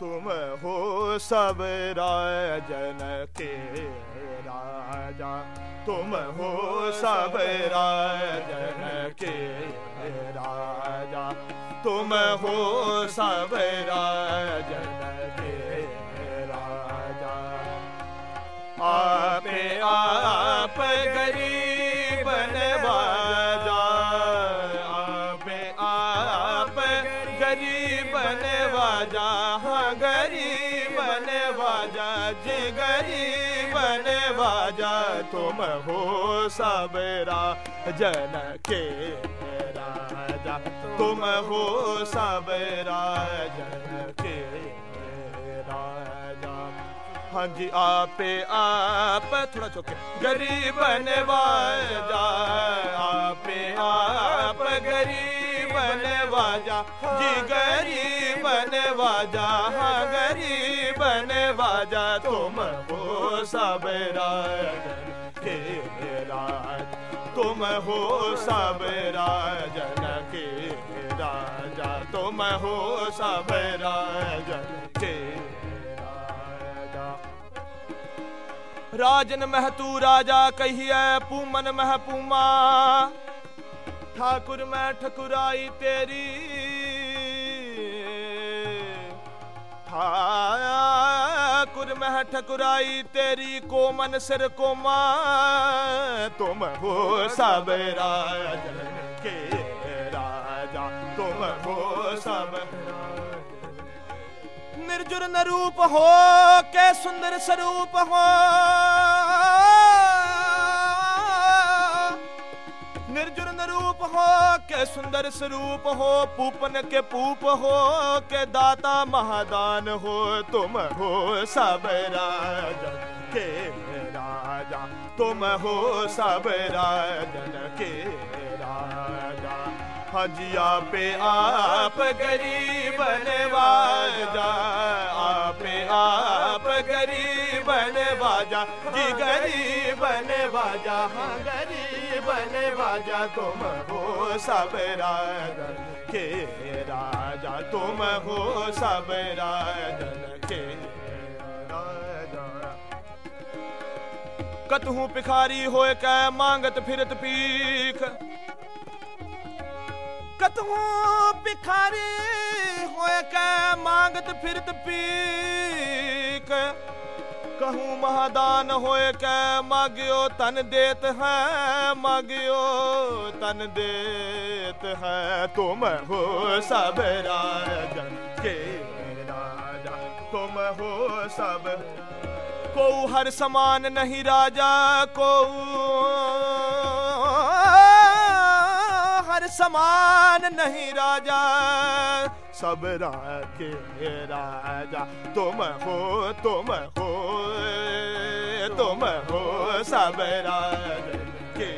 ਤੁਮ ਹੋ ਸਭ ਰਾਜਨ ਕੇ ਰਾਜਾ ਤੁਮ ਹੋ ਸਭ ਰਾਜਨ ਕੇ ਰਾਜਾ ਤੁਮ ਹੋ ਸਭ ਰਾਜਨ ਨਵਾਜਾ ਤੁਮ ਹੋ ਸਬਰਾ ਜਨ ਕੇ ਰਾਜਾ ਤੁਮ ਹੋ ਸਬਰਾ ਜਨ ਕੇ ਰਾਜਾ ਹਾਂਜੀ ਆਪੇ ਆਪ ਥੋੜਾ ਚੁੱਕੇ ਗਰੀਬ ਨਵਾਜਾ ਆਪੇ ਆਪ ਗਰੀਬ ਨਵਾਜਾ ਜੀ ਗਰੀਬ ਨਵਾਜਾ ਹਾਂ ਗਰੀਬ ਨਵਾਜਾ ਤੁਮ ਹੋ ਸਭ ਰਾਜਨ ਕੇ ਰਾਜ ਤੁਮ ਹੋ ਸਭ ਰਾਜਨ ਕੇ ਰਾਜਾ ਤੁਮ ਹੋ ਸਭ ਰਾਜਨ ਕੇ ਰਾਜਨ ਮਹਤੂ ਰਾਜਾ ਕਹੀਐ ਪੂਮਨ ਮਹ ਪੂਮਾ ਠਾਕੁਰ ਮੈਂ ਠਕੁਰਾਈ ਤੇਰੀ ਠਾਕੁਰ ਮਹ ਠਕੁਰਾਈ, ਤੇਰੀ ਕੋ ਮਨ ਸਿਰ ਕੋਮਾ। ਤੁਮ ਹੋ ਸਭ ਰਾਜਨ ਕੇ ਰਾਜਾ, ਤੁਮ ਹੋ ਸਭ ਨਿਰਜੁਰ ਨਰੂਪ ਹੋ ਕੇ ਸੁੰਦਰ ਸਰੂਪ ਹੋ। ਨਿਰਜੁਰ ਨਰੂਪ ਹੋ ਕੇ ਸੁੰਦਰ ਸਰੂਪ ਹੋ, ਪੂਪਨ ਕੇ ਪੂਪ ਹੋ ਕੇ ਦਾਤਾ ਮਹਾਦਾਨ ਹੋ, ਤੁਮ ਹੋ ਸਭ ਰਾਜਨ ਕੇ ਰਾਜਾ, ਤੁਮ ਹੋ ਸਭ ਰਾਜਨ ਕੇ ਰਾਜਾ। ਹਾਂਜੀ ਆਪੇ ਆਪ ਗਰੀਬ ਨਵਾਜਾ, ਆਪੇ ਆਪ ਗਰੀਬ ਨਵਾਜਾ, ਜੀ ਗਰੀਬ ਨਵਾਜਾ, ਹਾਂ ਗਰੀਬ ਨਵਾਜਾ ਤੁਮ ਹੋ ਸਭ ਰਾਜਨ ਕੇ ਰਾਜਾ ਤੁਮ ਹੋ ਸਭ ਰਾਜਨ ਕੇ ਰਾਜਾ ਕਤਹੂ ਭਿਖਾਰੀ ਹੋਏ ਕੈ ਮੰਗਤ ਫਿਰਤ ਪੀਖ ਕਤਹੂ ਭਿਖਾਰੀ ਹੋਏ ਕੈ ਮੰਗਤ ਫਿਰਤ ਪੀਕ ਕਹੂ ਮਹਾਦਾਨ ਹੋਏ ਕੈ ਮਾਗਿਓ ਤਨ ਦੇਤ ਹੈ ਮਾਗਿਓ ਤਨ ਦੇਤ ਹੈ ਤੁਮ ਹੋ ਸਭ ਰਾਜਨ ਕੇ ਰਾਜਾ, ਤੁਮ ਹੋ ਸਭ। ਕੋ ਹਰ ਸਮਾਨ ਨਹੀਂ ਰਾਜਾ ਕੋ ਹਰ ਸਮਾਨ ਨਹੀਂ ਰਾਜਾ। ਸਭ ਰਾਖੇ ਰਾਜਾ। ਤੁਮ ਹੋ ਤੁਮ ਹੋ ਤੁਮ ਹੋ, ਸਭ ਰਾਖੇ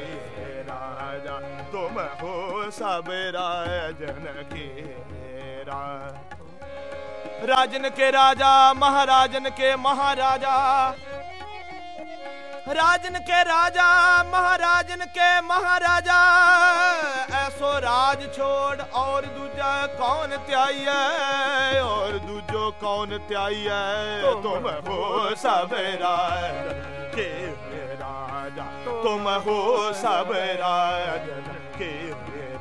ਰਾਜਾ। ਤੁਮ ਹੋ, ਸਭ ਰਾਜਨ ਕੇ ਰਾਜਨ ਕੇ ਰਾਜਾ, ਮਹਾਰਾਜਨ ਕੇ ਮਹਾਰਾਜਾ। राजन के राजा महाराजन के महाराजा ऐसो राज छोड़ और दूजा कौन त्याई है और दूजो कौन त्याई है तुम हो सब राजन के राजा तुम हो सब राजन के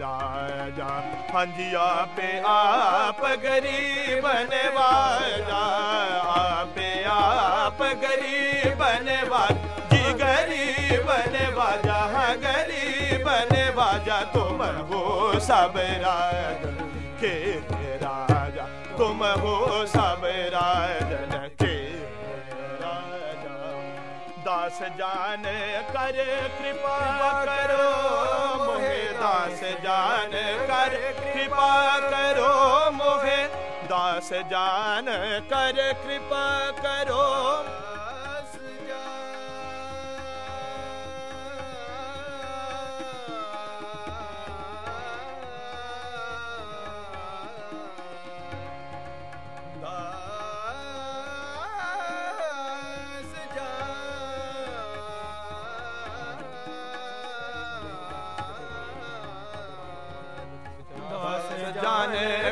राजा ਹਾਂਜੀ ਆਪੇ ਆਪ ਗਰੀਬ ਨਵਾਜਾ ਆਪੇ ਆਪ ਗਰੀਬ ਨਵਾਜ ਨਵਾਜਾ ਤੁਮ ਹੋ ਸਭ ਰਾਜਨ ਕੇ ਰਾਜਾ ਤੁਮ ਹੋ ਸਭ ਰਾਜਨ ਕੇ ਰਾਜਾ ਦਾਸ ਜਾਨ ਕਰ ਕਿਰਪਾ ਕਰੋ ਮੋਹਿ ਦਾਸ ਜਾਨ ਕਰ ਕਿਰਪਾ ਕਰੋ ਮੋਹਿ ਦਾਸ ਜਾਨ ਕਰ ਕਿਰਪਾ ਕਰੋ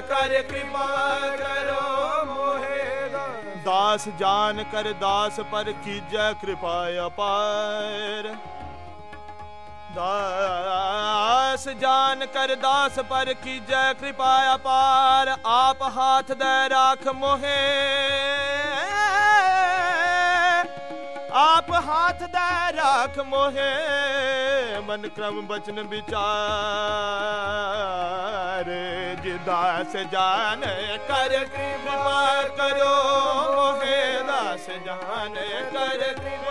ਕਰ ਕਿਰਪਾ ਕਰੋ ਮੋਹਿ ਦਾਸ ਜਾਨ ਕਰ ਦਾਸ ਪਰ ਕੀਜੈ ਕਿਰਪਾ ਅਪਾਰ। ਦਾਸ ਜਾਨ ਕਰ ਦਾਸ ਪਰ ਕੀਜੈ ਕਿਰਪਾ ਅਪਾਰ ਆਪ ਹਾਥ ਦੇ ਰਾਖ ਮੋਹੇ ਆਪ ਹਾਥ ਦੇ ਰਾਖ ਮੋਹੇ ਮਨ ਕ੍ਰਮ ਬਚਨ ਵਿਚਾਰ ਜਿਦਾਸ ਜਾਨ ਕਰ ਕਿਰਪਾ ਕਰੋ ਮੋਹੇ ਦਾਸ ਜਾਨ ਕਰ ਕਿਰਪਾ ਕਰੋ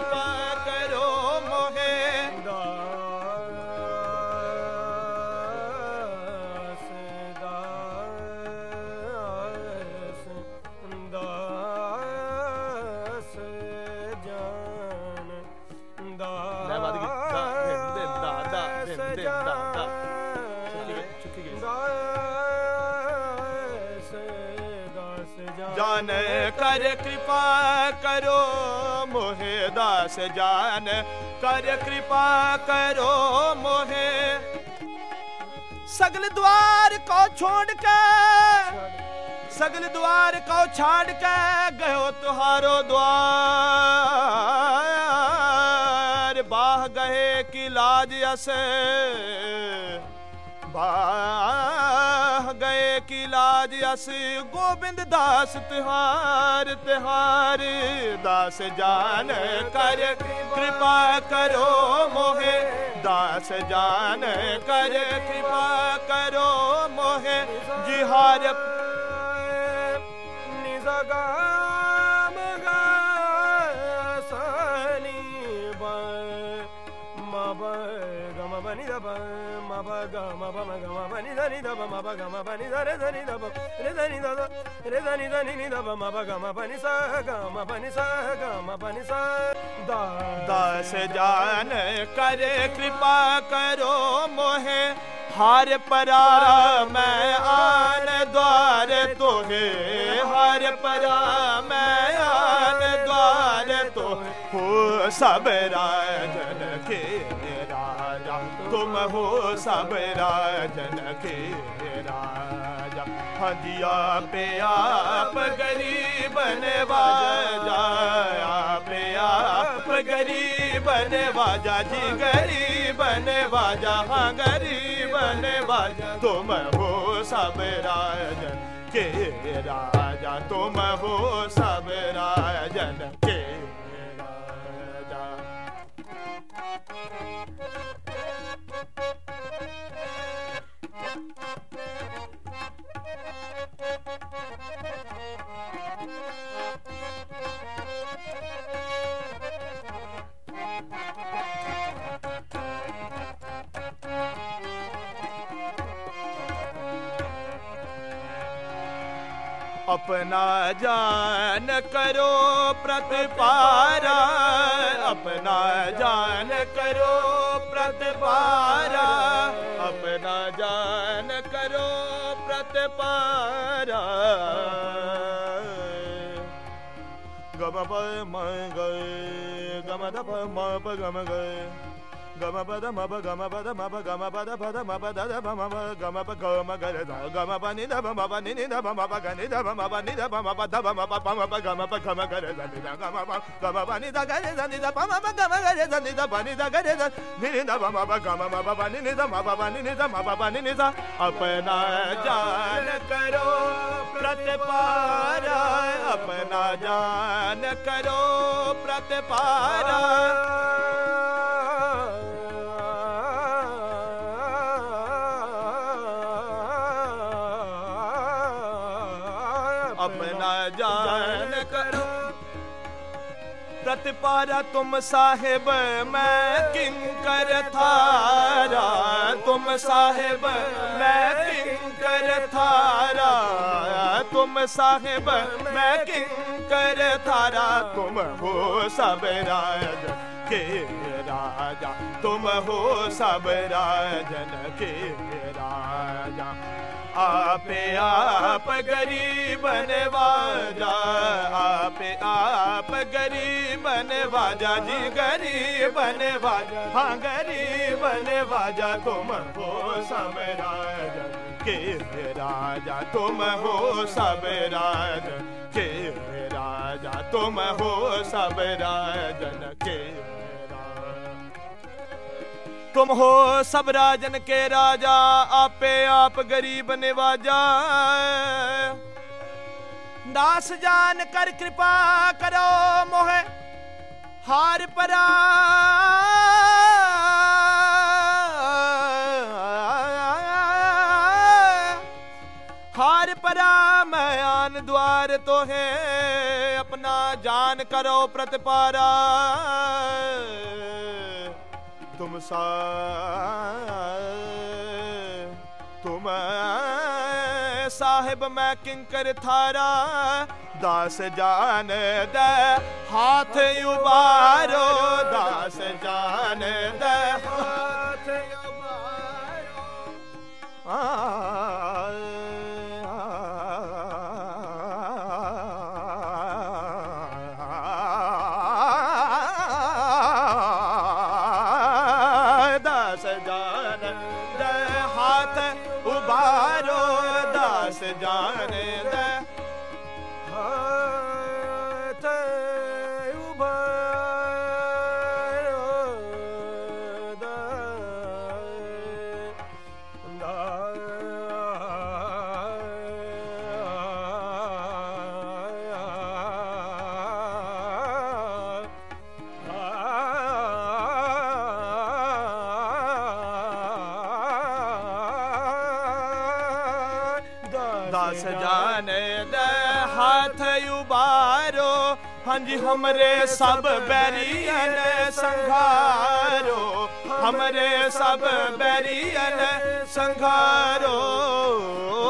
ਜਾਨ ਕਰ ਕਿਰਪਾ ਕਰੋ ਮੋਹਿ ਦਾਸ ਜਾਨ ਕਰ ਕਿਰਪਾ ਕਰੋ ਮੋਹਿ। ਸਗਲ ਦੁਆਰ ਕੋ ਛੋੜ ਕੇ, ਸਗਲ ਦੁਆਰ ਕੋ ਛਾੜ ਕੇ ਗਇਓ ਤੁਹਾਰੋ ਦੁਆਰ। ਬਾਹ ਗਏ ਕਿ ਲਾਜ ਅਸ, ਬਾਹ ਗਏ ਲਾਜ ਅਸ ਗੋਬਿੰਦ ਦਾਸ ਤਿਹਾਰ ਤਿਹਾਰ ਦਾਸ ਜਾਨ ਕਰ, ਕਿਰਪਾ ਕਰੋ ਮੋਹੇ। ਦਾਸ ਜਾਨ ਕਰ, ਕਿਰਪਾ ਕਰੋ ਮੋਹੇ। ਜਿਹਾਰ ਦਾਸ ਜਾਨ ਕਰ ਕਿਰਪਾ ਕਰੋ ਮੋਹੇ ਹਰ ਪਰਾ ਮੈਂ ਆਨ ਦਵਾਰ ਤੋਹੇ ਹਰ ਪਰਾ ਮੈਂ ਆਨ ਦਵਾਰ ਤੋ ਹੋ ਸਭ ਰਾਜਨ ਕੇ ਤੁਮ ਸਭ ਰਾਜਨ ਕੇ ਰਾਜਾ। ਹਾਂਜੀ ਆਪੇ ਆਪ ਗਰੀਬ ਨਵਾਜਾ। ਆਪੇ ਆਪ ਗਰੀਬ ਨਵਾਜਾ, ਜੀ ਗਰੀਬ ਨਵਾਜਾ, ਹਾਂ ਗਰੀਬ ਨਵਾਜਾ। ਤੁਮ ਹੋ ਸਭ ਰਾਜਨ ਕੇ ਰਾਜਾ, ਤੁਮ ਹੋ ਸਭ ਰਾਜਨ ਕੇ ਆਪਣਾ ਜਾਨ ਕਰੋ ਪ੍ਰਤਪਾਰਾ ਆਪਣਾ ਜਾਨ ਕਰੋ ਪ੍ਰਤਪਾਰਾ pa pa ma ga ga ma da pa ma pa ga ma ga ga ma pa da ma pa ga ma pa da ma pa ga ma pa da pa da ma pa da da pa ma pa ga ma pa ga ma ga da ga ma pa ni da pa ma pa ni ni da pa ma pa ga ni da pa ma pa ni da pa ma pa da pa ma pa pa ma pa ga ma pa ga ma ga da ni da ga ma pa ga ma pa ni da ga da ni da pa ma pa ga ma ga da ni da pa ni da ga da ni ni da pa ma pa ga ma ma pa pa ni ni da ma pa pa ni ni da ma pa pa ni ni da apna jaan karo प्रतिपारा अपना जान करो प्रतिपारा अपना जान करो। प्रतिपारा तुम साहेब, मैं किंकर थारा। तुम साहेब, मैं किंकर थारा तुम साहेब मैं किंकर थारा तुम हो सब राज के राजा तुम हो सब राजन के राजा ਆਪੇ ਆਪ ਗਰੀਬਨਵਾਜਾ ਆਪੇ ਆਪ ਗਰੀਬਨਵਾਜਾ ਜੀ ਗਰੀਬਨਵਾਜਾ ਹਾਂ ਗਰੀਬਨਵਾਜਾ ਤੁਮ ਹੋ ਸਮਰਾਜ ਕਿਸ ਰਾਜਾ ਤੁਮ ਹੋ ਸਭ ਰਾਜ ਕਿਸ ਰਾਜਾ ਤੁਮ ਹੋ ਸਭ ਰਾਜਨ ਕੇ तुम हो सब राजन के तुम हो सब राजन के राजा आपे आप गरीब निवाजा दास जान कर कृपा करो मोहे हार परा हार परा मैं आन द्वार तो है अपना जान करो प्रतिपारा ਤੁਮ ਸਾਹਿਬ ਮੈਂ ਕਿੰਕਰ ਥਾਰਾ ਦਾਸ ਜਾਨ ਦੇ ਹੱਥ ਉਬਾਰੋ ਦਾਸ ਜਾਨ ਦੇ ਸਜਾਨ ਦੇ ਹੱਥ ਉਬਾਰੋ। ਹਾਂਜੀ, ਹਮਰੇ ਸਭ ਬੈਰੀਅਨ ਸੰਘਾਰੋ। ਹਮਰੇ ਸਭ ਬੈਰੀਅਨ ਸੰਘਾਰੋ।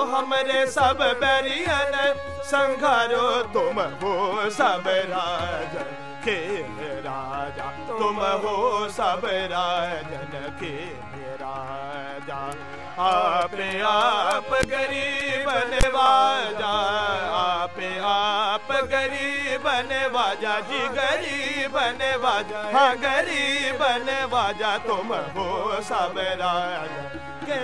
ਹਮਰੇ ਸਭ ਬੈਰੀਅਨ ਸੰਘਾਰੋ। ਤੁਮ ਹੋ ਸਭ ਰਾਜਨ ਕੇ ਰਾਜਾ। ਤੁਮ ਹੋ ਸਭ ਰਾਜਨ ਕੇ ਆਪੇ ਆਪ ਗਰੀਬ ਨਵਾਜਾ, ਆਪੇ ਆਪ ਗਰੀਬ ਨਵਾਜਾ, ਜੀ ਗਰੀਬ ਨਵਾਜਾ, ਹਾਂ ਗਰੀਬ ਨਵਾਜਾ, ਤੁਮ ਹੋ ਸਭ ਰਾਜਾ। ਕੇ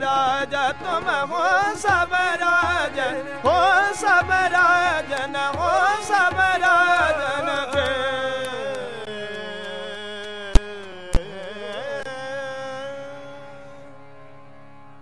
ਰਾਜਾ, ਤੁਮ ਹੋ ਸਭ ਰਾਜਾ, ਹੋ ਸਭ ਰਾਜਨ ਹੋ ਸਭ ਰਾਜਨ ਕੇ।